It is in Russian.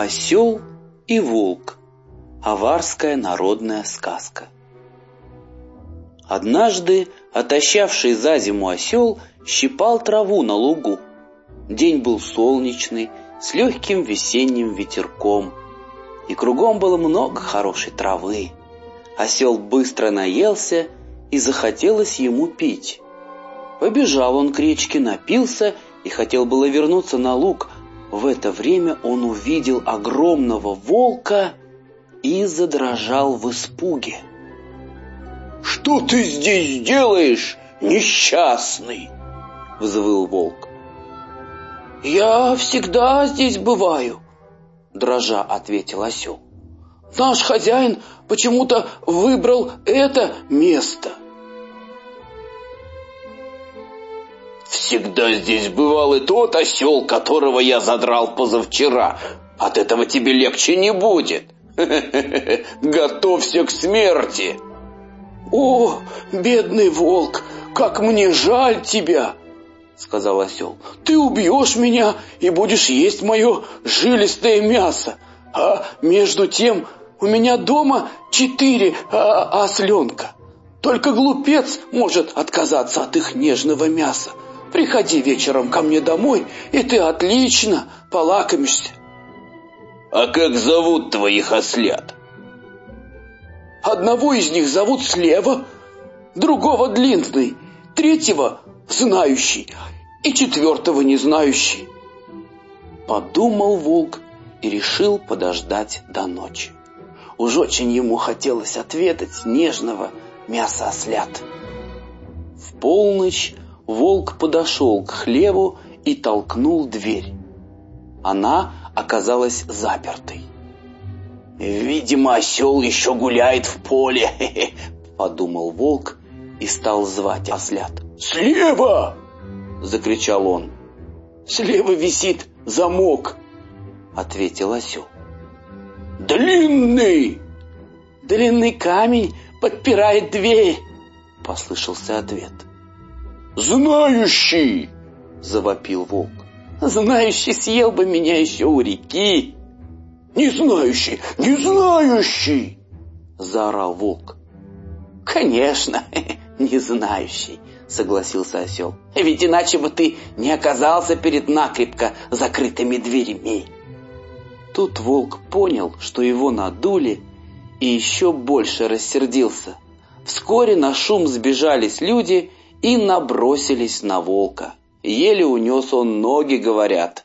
Осел и волк. Аварская народная сказка. Однажды отощавший за зиму осел щипал траву на лугу. День был солнечный, с легким весенним ветерком, и кругом было много хорошей травы. Осел быстро наелся, и захотелось ему пить. Побежал он к речке, напился и хотел было вернуться на луг, в это время он увидел огромного волка и задрожал в испуге. «Что ты здесь делаешь, несчастный?» — взвыл волк. «Я всегда здесь бываю», — дрожа ответил осел. «Наш хозяин почему-то выбрал это место». Всегда здесь бывал и тот осел, которого я задрал позавчера. От этого тебе легче не будет. Готовься к смерти. О, бедный волк, как мне жаль тебя, сказал осел. Ты убьешь меня и будешь есть мое жилистое мясо. А между тем у меня дома четыре а, осленка. Только глупец может отказаться от их нежного мяса. Приходи вечером ко мне домой, и ты отлично полакомишься. А как зовут твоих ослят? Одного из них зовут Слева, другого Длинный, третьего Знающий и четвертого Не знающий. Подумал волк и решил подождать до ночи. Уж очень ему хотелось отведать нежного мяса ослят. В полночь волк подошел к хлеву и толкнул дверь. Она оказалась запертой. «Видимо, осел еще гуляет в поле», — подумал волк и стал звать ослят. «Слева!» — закричал он. «Слева висит замок», — ответил осел. «Длинный!» «Длинный камень подпирает дверь», — послышался ответ. «Знающий!» — завопил волк. «Знающий съел бы меня еще у реки!» «Не знающий! Не знающий!» — заорал волк. «Конечно, не знающий!» — согласился осел. «Ведь иначе бы ты не оказался перед накрепко закрытыми дверями!» Тут волк понял, что его надули, и еще больше рассердился. Вскоре на шум сбежались люди и набросились на волка. Еле унес он ноги, говорят.